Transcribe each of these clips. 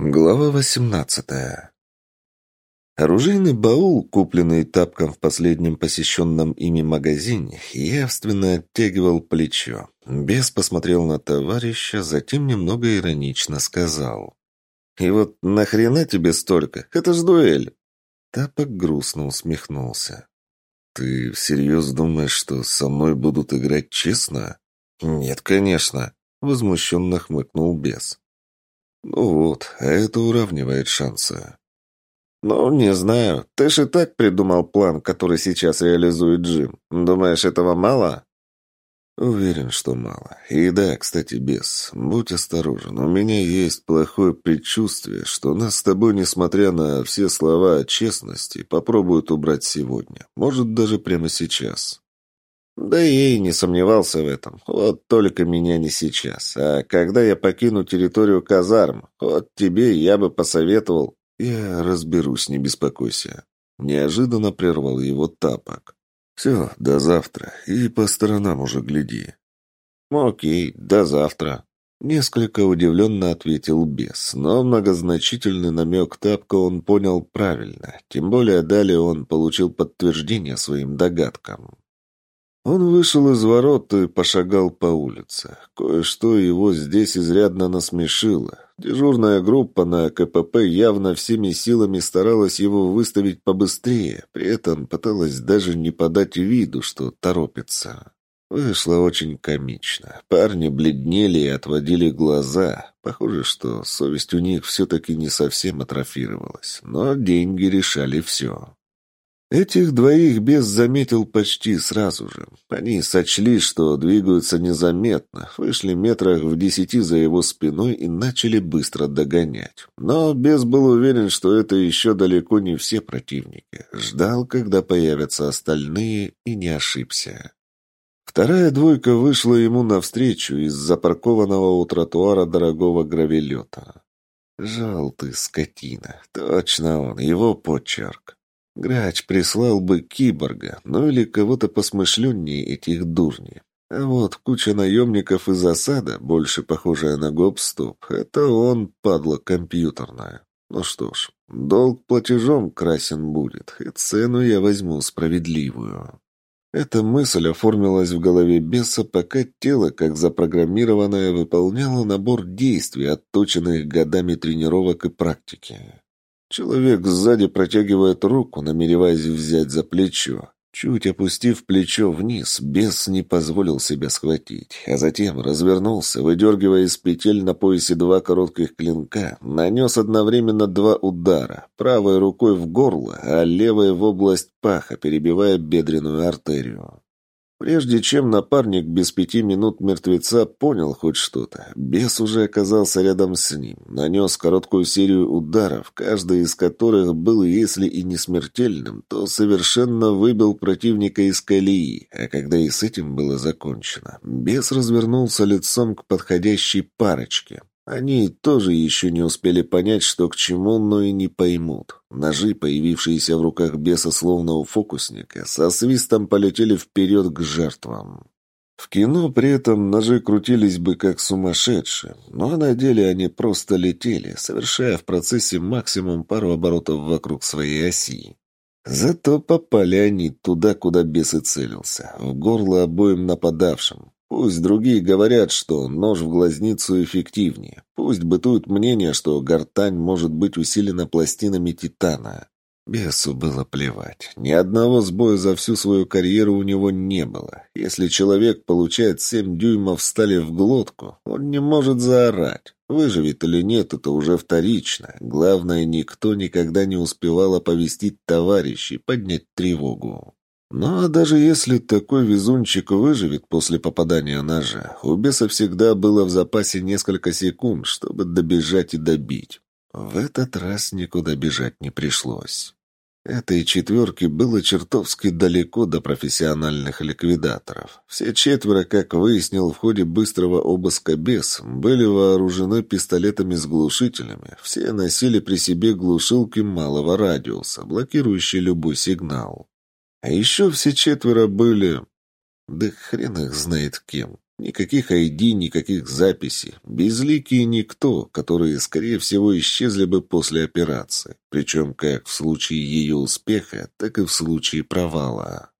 Глава восемнадцатая. Оружейный баул, купленный тапком в последнем посещенном ими магазине, явственно оттягивал плечо. Бес посмотрел на товарища, затем немного иронично сказал. «И вот нахрена тебе столько? Это ж дуэль!» Тапок грустно усмехнулся. «Ты всерьез думаешь, что со мной будут играть честно?» «Нет, конечно», — возмущенно хмыкнул бес. Ну вот, а это уравнивает шансы. Ну, не знаю. Ты же так придумал план, который сейчас реализует Джим. Думаешь, этого мало? Уверен, что мало. И да, кстати, без. Будь осторожен. У меня есть плохое предчувствие, что нас с тобой, несмотря на все слова о честности, попробуют убрать сегодня. Может, даже прямо сейчас. Да и не сомневался в этом. Вот только меня не сейчас. А когда я покину территорию казарм, вот тебе я бы посоветовал... Я разберусь, не беспокойся. Неожиданно прервал его тапок. Все, до завтра. И по сторонам уже гляди. Окей, до завтра. Несколько удивленно ответил бес, но многозначительный намек тапка он понял правильно. Тем более далее он получил подтверждение своим догадкам. Он вышел из ворот и пошагал по улице. Кое-что его здесь изрядно насмешило. Дежурная группа на КПП явно всеми силами старалась его выставить побыстрее, при этом пыталась даже не подать виду, что торопится. Вышло очень комично. Парни бледнели и отводили глаза. Похоже, что совесть у них все-таки не совсем атрофировалась, но деньги решали все. Этих двоих бес заметил почти сразу же. Они сочли, что двигаются незаметно, вышли метрах в десяти за его спиной и начали быстро догонять. Но бес был уверен, что это еще далеко не все противники. Ждал, когда появятся остальные, и не ошибся. Вторая двойка вышла ему навстречу из запаркованного у тротуара дорогого гравелета. «Жал скотина! Точно он, его почерк!» Грач прислал бы киборга, ну или кого-то посмышленнее этих дурней. А вот куча наемников из осада, больше похожая на гоп-стоп, это он, падла компьютерная. Ну что ж, долг платежом красен будет, и цену я возьму справедливую. Эта мысль оформилась в голове беса, пока тело, как запрограммированное, выполняло набор действий, отточенных годами тренировок и практики. Человек сзади протягивает руку, намереваясь взять за плечо. Чуть опустив плечо вниз, бес не позволил себя схватить, а затем развернулся, выдергивая из петель на поясе два коротких клинка, нанес одновременно два удара, правой рукой в горло, а левой в область паха, перебивая бедренную артерию. Прежде чем напарник без пяти минут мертвеца понял хоть что-то, бес уже оказался рядом с ним, нанес короткую серию ударов, каждый из которых был, если и не смертельным, то совершенно выбил противника из колеи, а когда и с этим было закончено, бес развернулся лицом к подходящей парочке. Они тоже еще не успели понять, что к чему, но и не поймут. Ножи, появившиеся в руках беса словно у фокусника, со свистом полетели вперед к жертвам. В кино при этом ножи крутились бы как сумасшедшие, но на деле они просто летели, совершая в процессе максимум пару оборотов вокруг своей оси. Зато попали они туда, куда бес и целился, в горло обоим нападавшим. Пусть другие говорят, что нож в глазницу эффективнее. Пусть бытует мнение, что гортань может быть усилена пластинами титана. Бесу было плевать. Ни одного сбоя за всю свою карьеру у него не было. Если человек получает семь дюймов стали в глотку, он не может заорать. Выживет или нет, это уже вторично. Главное, никто никогда не успевал оповестить товарищей, поднять тревогу. А даже если такой везунчик выживет после попадания ножа, у беса всегда было в запасе несколько секунд, чтобы добежать и добить. В этот раз никуда бежать не пришлось. Этой четверке было чертовски далеко до профессиональных ликвидаторов. Все четверо, как выяснил в ходе быстрого обыска бес, были вооружены пистолетами с глушителями. Все носили при себе глушилки малого радиуса, блокирующие любой сигнал. А еще все четверо были... Да хрен их знает кем. Никаких ID, никаких записей. Безликие никто, которые, скорее всего, исчезли бы после операции. Причем как в случае ее успеха, так и в случае провала.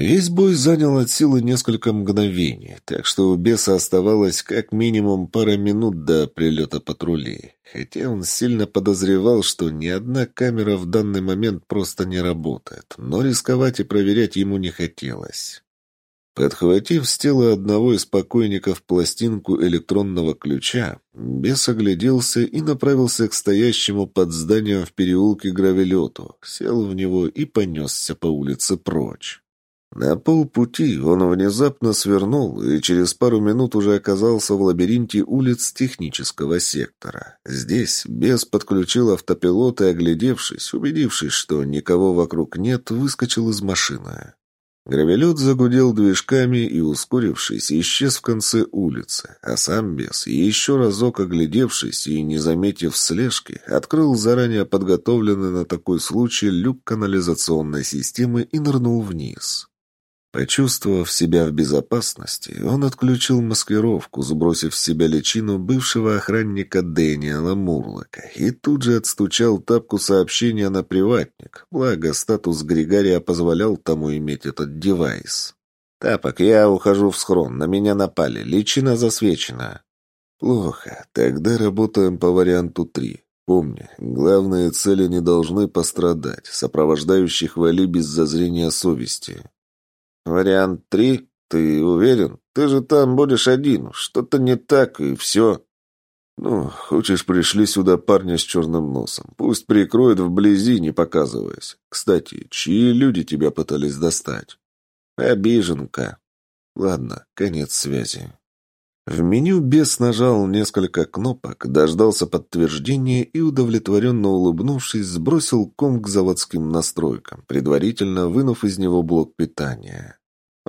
Весь бой занял от силы несколько мгновений, так что у беса оставалось как минимум пара минут до прилета патрулей. Хотя он сильно подозревал, что ни одна камера в данный момент просто не работает, но рисковать и проверять ему не хотелось. Подхватив с тела одного из покойников пластинку электронного ключа, бес огляделся и направился к стоящему под зданием в переулке гравелету, сел в него и понесся по улице прочь. На полпути он внезапно свернул и через пару минут уже оказался в лабиринте улиц технического сектора. Здесь бес подключил автопилот и, оглядевшись, убедившись, что никого вокруг нет, выскочил из машины. Гравелет загудел движками и, ускорившись, исчез в конце улицы, а сам бес, еще разок оглядевшись и не заметив слежки, открыл заранее подготовленный на такой случай люк канализационной системы и нырнул вниз. Почувствовав себя в безопасности, он отключил маскировку, сбросив с себя личину бывшего охранника Дэниела Мурлока, и тут же отстучал тапку сообщения на приватник, благо статус Григория позволял тому иметь этот девайс. «Тапок, я ухожу в схрон, на меня напали, личина засвечена». «Плохо, тогда работаем по варианту три. Помни, главные цели не должны пострадать, сопровождающих вали без зазрения совести». «Вариант три? Ты уверен? Ты же там будешь один. Что-то не так, и все». «Ну, хочешь, пришли сюда парня с черным носом. Пусть прикроют вблизи, не показываясь. Кстати, чьи люди тебя пытались достать?» «Обиженка». «Ладно, конец связи». В меню бес нажал несколько кнопок, дождался подтверждения и, удовлетворенно улыбнувшись, сбросил ком к заводским настройкам, предварительно вынув из него блок питания.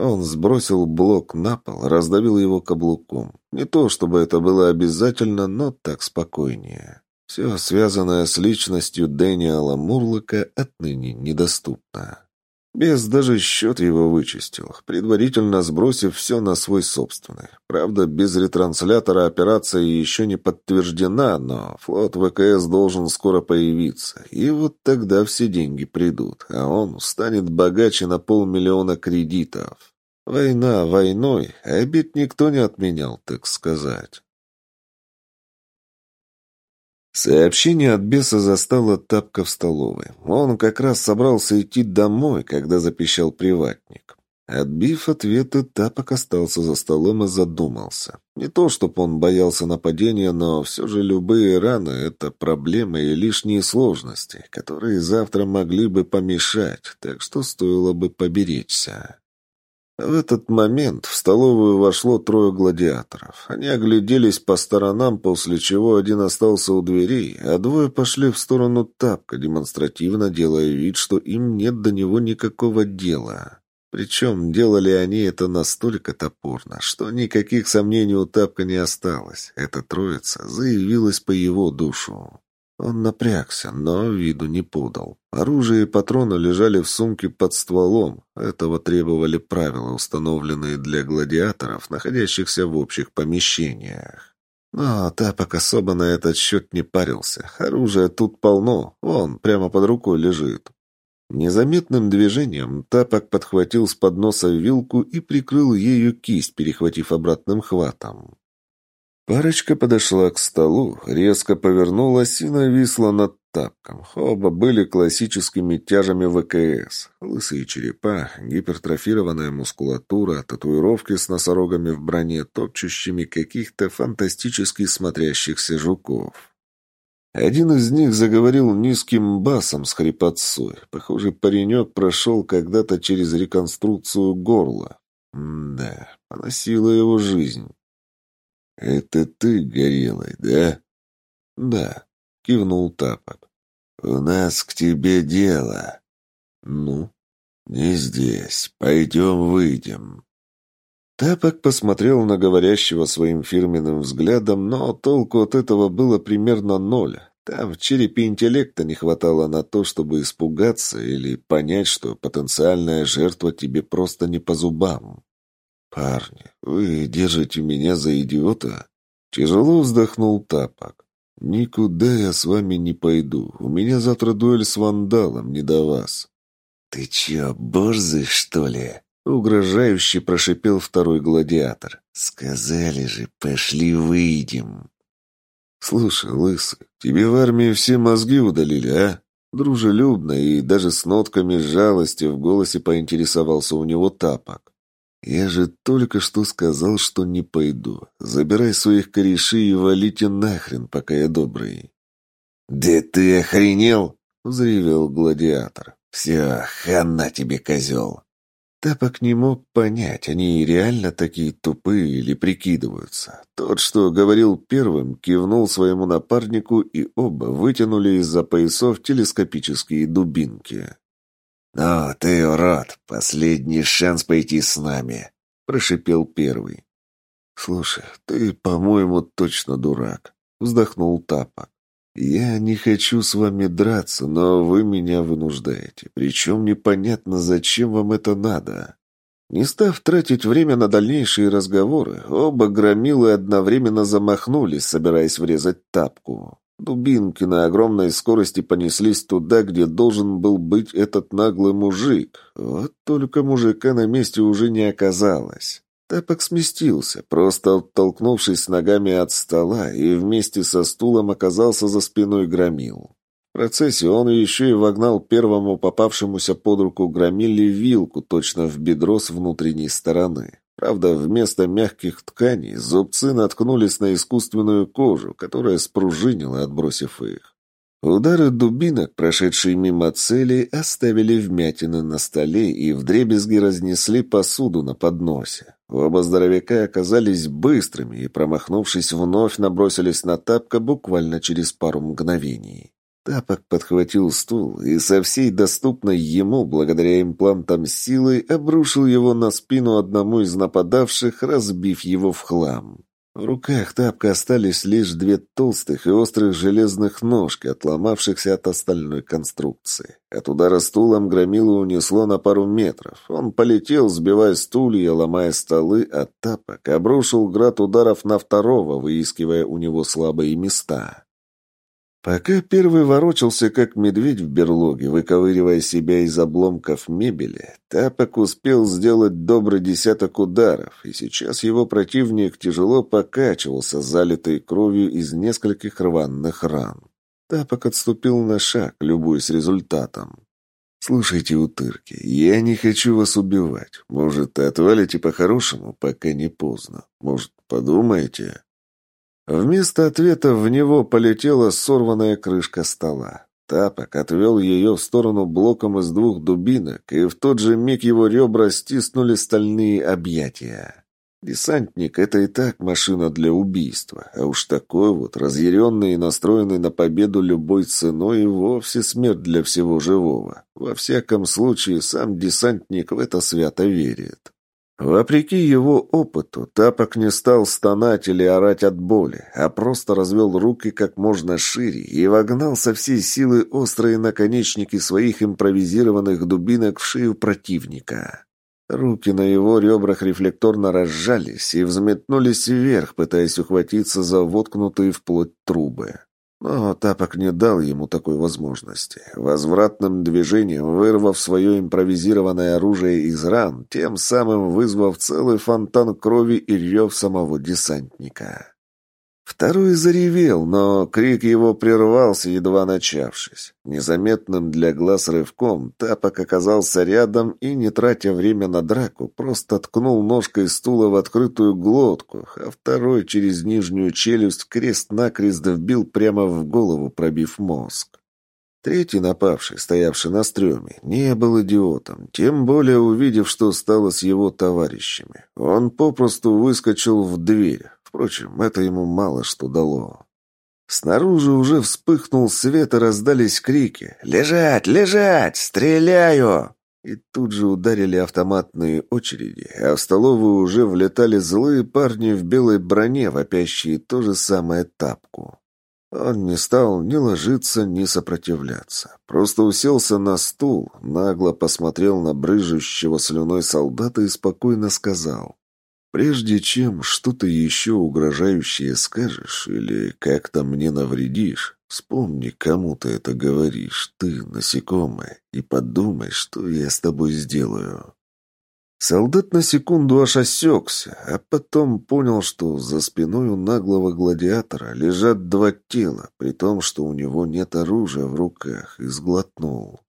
Он сбросил блок на пол, раздавил его каблуком. Не то, чтобы это было обязательно, но так спокойнее. Все, связанное с личностью Дэниела Мурлока, отныне недоступно. Без даже счет его вычистил, предварительно сбросив все на свой собственный. Правда, без ретранслятора операция еще не подтверждена, но флот ВКС должен скоро появиться, и вот тогда все деньги придут, а он станет богаче на полмиллиона кредитов. Война войной, а обид никто не отменял, так сказать. Сообщение от беса застало тапка в столовой. Он как раз собрался идти домой, когда запищал приватник. Отбив ответы, тапок остался за столом и задумался. Не то, чтобы он боялся нападения, но все же любые раны — это проблемы и лишние сложности, которые завтра могли бы помешать, так что стоило бы поберечься. В этот момент в столовую вошло трое гладиаторов. Они огляделись по сторонам, после чего один остался у дверей, а двое пошли в сторону тапка, демонстративно делая вид, что им нет до него никакого дела. Причем делали они это настолько топорно, что никаких сомнений у тапка не осталось. Эта троица заявилась по его душу. Он напрягся, но виду не подал. Оружие и патроны лежали в сумке под стволом. Этого требовали правила, установленные для гладиаторов, находящихся в общих помещениях. Но Тапок особо на этот счет не парился. Оружия тут полно, вон, прямо под рукой лежит. Незаметным движением Тапок подхватил с подноса вилку и прикрыл ею кисть, перехватив обратным хватом. Парочка подошла к столу, резко повернулась и нависла над тапком. Оба были классическими тяжами ВКС. Лысые черепа, гипертрофированная мускулатура, татуировки с носорогами в броне, топчущими каких-то фантастически смотрящихся жуков. Один из них заговорил низким басом с хрипотцой. Похоже, паренек прошел когда-то через реконструкцию горла. М да, поносила его жизнь. «Это ты, Горелый, да?» «Да», — кивнул Тапок. «У нас к тебе дело». «Ну?» «Не здесь. Пойдем выйдем». Тапок посмотрел на говорящего своим фирменным взглядом, но толку от этого было примерно ноль. Там в черепе интеллекта не хватало на то, чтобы испугаться или понять, что потенциальная жертва тебе просто не по зубам. «Парни, вы держите меня за идиота?» Тяжело вздохнул Тапок. «Никуда я с вами не пойду. У меня завтра дуэль с вандалом, не до вас». «Ты чё, борзый, что ли?» Угрожающе прошипел второй гладиатор. «Сказали же, пошли выйдем». «Слушай, лысый, тебе в армии все мозги удалили, а?» Дружелюбно и даже с нотками жалости в голосе поинтересовался у него тапок. «Я же только что сказал, что не пойду. Забирай своих корешей и валите нахрен, пока я добрый». «Да ты охренел?» — взревел гладиатор. «Все, хана тебе, козел!» Тапок не мог понять, они реально такие тупые или прикидываются. Тот, что говорил первым, кивнул своему напарнику, и оба вытянули из-за поясов телескопические дубинки. «Ну, ты, урод, последний шанс пойти с нами», — прошипел первый. «Слушай, ты, по-моему, точно дурак», — вздохнул Тапок. «Я не хочу с вами драться, но вы меня вынуждаете. Причем непонятно, зачем вам это надо». Не став тратить время на дальнейшие разговоры, оба громилы одновременно замахнулись, собираясь врезать тапку. Дубинки на огромной скорости понеслись туда, где должен был быть этот наглый мужик. Вот только мужика на месте уже не оказалось. Тапок сместился, просто оттолкнувшись ногами от стола, и вместе со стулом оказался за спиной громил. В процессе он еще и вогнал первому попавшемуся под руку громиле вилку точно в бедро с внутренней стороны. Правда, вместо мягких тканей зубцы наткнулись на искусственную кожу, которая спружинила, отбросив их. Удары дубинок, прошедшие мимо цели, оставили вмятины на столе и вдребезги разнесли посуду на подносе. Оба здоровяка оказались быстрыми и, промахнувшись, вновь набросились на тапка буквально через пару мгновений. Тапок подхватил стул и со всей доступной ему, благодаря имплантам силы, обрушил его на спину одному из нападавших, разбив его в хлам. В руках тапка остались лишь две толстых и острых железных ножки, отломавшихся от остальной конструкции. От удара стулом громилу унесло на пару метров. Он полетел, сбивая стулья, ломая столы, а тапок обрушил град ударов на второго, выискивая у него слабые места. Пока первый ворочался, как медведь в берлоге, выковыривая себя из обломков мебели, Тапок успел сделать добрый десяток ударов, и сейчас его противник тяжело покачивался, залитый кровью из нескольких рваных ран. Тапок отступил на шаг, любуясь результатом. «Слушайте, утырки, я не хочу вас убивать. Может, отвалите по-хорошему, пока не поздно. Может, подумаете?» Вместо ответа в него полетела сорванная крышка стола. Тапок отвел ее в сторону блоком из двух дубинок, и в тот же миг его ребра стиснули стальные объятия. Десантник — это и так машина для убийства, а уж такой вот, разъяренный и настроенный на победу любой ценой, и вовсе смерть для всего живого. Во всяком случае, сам десантник в это свято верит. Вопреки его опыту, Тапок не стал стонать или орать от боли, а просто развел руки как можно шире и вогнал со всей силы острые наконечники своих импровизированных дубинок в шею противника. Руки на его ребрах рефлекторно разжались и взметнулись вверх, пытаясь ухватиться за воткнутые вплоть трубы. Но Тапок не дал ему такой возможности. Возвратным движением, вырвав свое импровизированное оружие из ран, тем самым вызвав целый фонтан крови и рев самого десантника. Второй заревел, но крик его прервался, едва начавшись. Незаметным для глаз рывком Тапок оказался рядом и, не тратя время на драку, просто ткнул ножкой стула в открытую глотку, а второй через нижнюю челюсть крест-накрест вбил прямо в голову, пробив мозг. Третий напавший, стоявший на стреме, не был идиотом, тем более увидев, что стало с его товарищами. Он попросту выскочил в дверь, Впрочем, это ему мало что дало. Снаружи уже вспыхнул свет и раздались крики «Лежать! Лежать! Стреляю!» И тут же ударили автоматные очереди, а в столовую уже влетали злые парни в белой броне, вопящие то же самое тапку. Он не стал ни ложиться, ни сопротивляться. Просто уселся на стул, нагло посмотрел на брыжущего слюной солдата и спокойно сказал Прежде чем что-то еще угрожающее скажешь или как-то мне навредишь, вспомни, кому ты это говоришь, ты, насекомое, и подумай, что я с тобой сделаю. Солдат на секунду аж осекся, а потом понял, что за спиной у наглого гладиатора лежат два тела, при том, что у него нет оружия в руках, и сглотнул.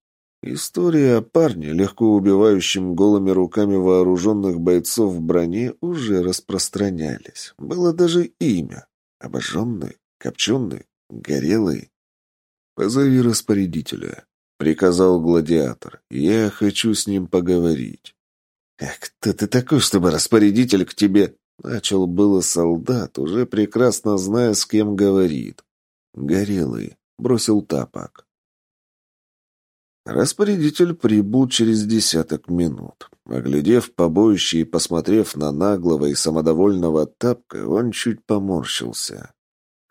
История о парне, легко убивающем голыми руками вооруженных бойцов в броне, уже распространялись. Было даже имя. Обожженный, копченый, горелый. «Позови распорядителя», — приказал гладиатор. «Я хочу с ним поговорить». «А кто ты такой, чтобы распорядитель к тебе...» Начал было солдат, уже прекрасно зная, с кем говорит. «Горелый», — бросил тапок. Распорядитель прибыл через десяток минут. Оглядев побоище и посмотрев на наглого и самодовольного тапка, он чуть поморщился.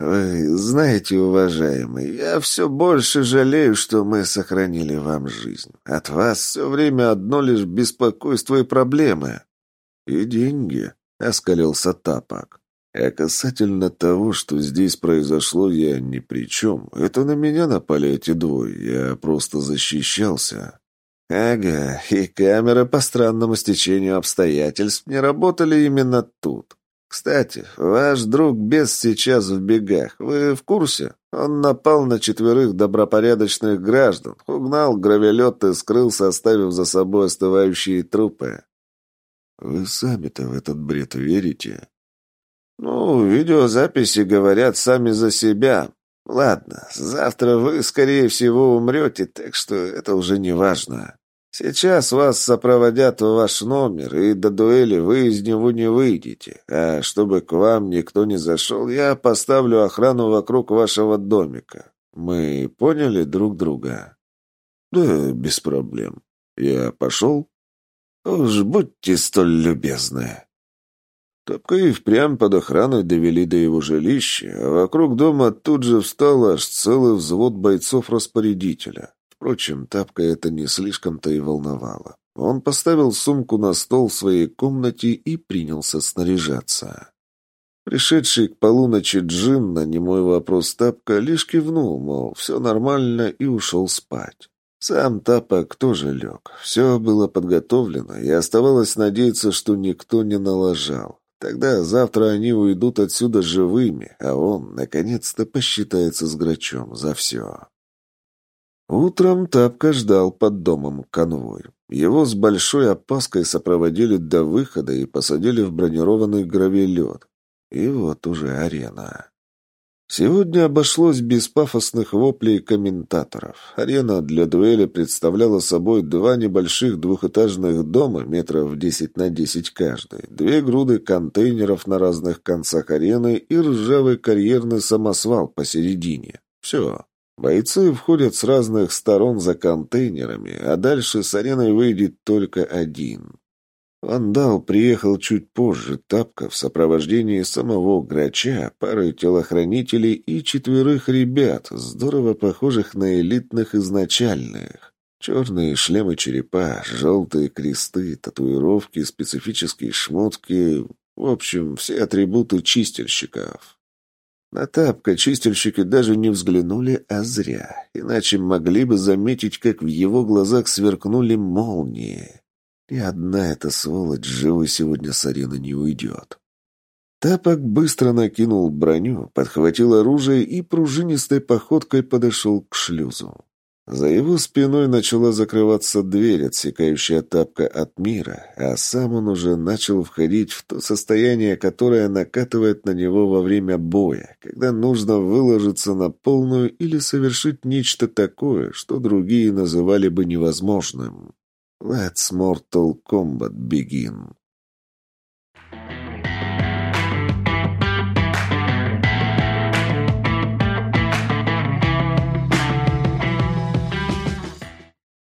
«Вы знаете, уважаемый, я все больше жалею, что мы сохранили вам жизнь. От вас все время одно лишь беспокойство и проблемы». «И деньги», — оскалился тапок. А касательно того, что здесь произошло, я ни при чем. Это на меня напали эти двое, я просто защищался. Ага, и камеры по странному стечению обстоятельств не работали именно тут. Кстати, ваш друг Бес сейчас в бегах. Вы в курсе? Он напал на четверых добропорядочных граждан, угнал гравелет и скрылся, оставив за собой остывающие трупы. Вы сами-то в этот бред верите? «Ну, видеозаписи говорят сами за себя. Ладно, завтра вы, скорее всего, умрете, так что это уже не важно. Сейчас вас сопроводят в ваш номер, и до дуэли вы из него не выйдете. А чтобы к вам никто не зашел, я поставлю охрану вокруг вашего домика. Мы поняли друг друга?» «Да, без проблем. Я пошел?» «Уж будьте столь любезны». Топка и впрямь под охраной довели до его жилища, а вокруг дома тут же встал аж целый взвод бойцов-распорядителя. Впрочем, Тапка это не слишком-то и волновало. Он поставил сумку на стол в своей комнате и принялся снаряжаться. Пришедший к полуночи Джин на немой вопрос Тапка лишь кивнул, мол, все нормально, и ушел спать. Сам Тапок тоже лег. Все было подготовлено, и оставалось надеяться, что никто не налажал. Тогда завтра они уйдут отсюда живыми, а он, наконец-то, посчитается с Грачом за все. Утром Тапка ждал под домом конвой. Его с большой опаской сопроводили до выхода и посадили в бронированный гравелет. И вот уже арена. Сегодня обошлось без пафосных воплей комментаторов. Арена для дуэли представляла собой два небольших двухэтажных дома метров 10 на 10 каждый, две груды контейнеров на разных концах арены и ржавый карьерный самосвал посередине. Все. Бойцы входят с разных сторон за контейнерами, а дальше с ареной выйдет только один. Вандал приехал чуть позже, Тапка в сопровождении самого Грача, пары телохранителей и четверых ребят, здорово похожих на элитных изначальных. Черные шлемы черепа, желтые кресты, татуировки, специфические шмотки, в общем, все атрибуты чистильщиков. На Тапка чистильщики даже не взглянули, а зря, иначе могли бы заметить, как в его глазах сверкнули молнии. И одна эта сволочь живой сегодня с арены не уйдет. Тапок быстро накинул броню, подхватил оружие и пружинистой походкой подошел к шлюзу. За его спиной начала закрываться дверь, отсекающая тапка от мира, а сам он уже начал входить в то состояние, которое накатывает на него во время боя, когда нужно выложиться на полную или совершить нечто такое, что другие называли бы невозможным. Let's Mortal Kombat begin.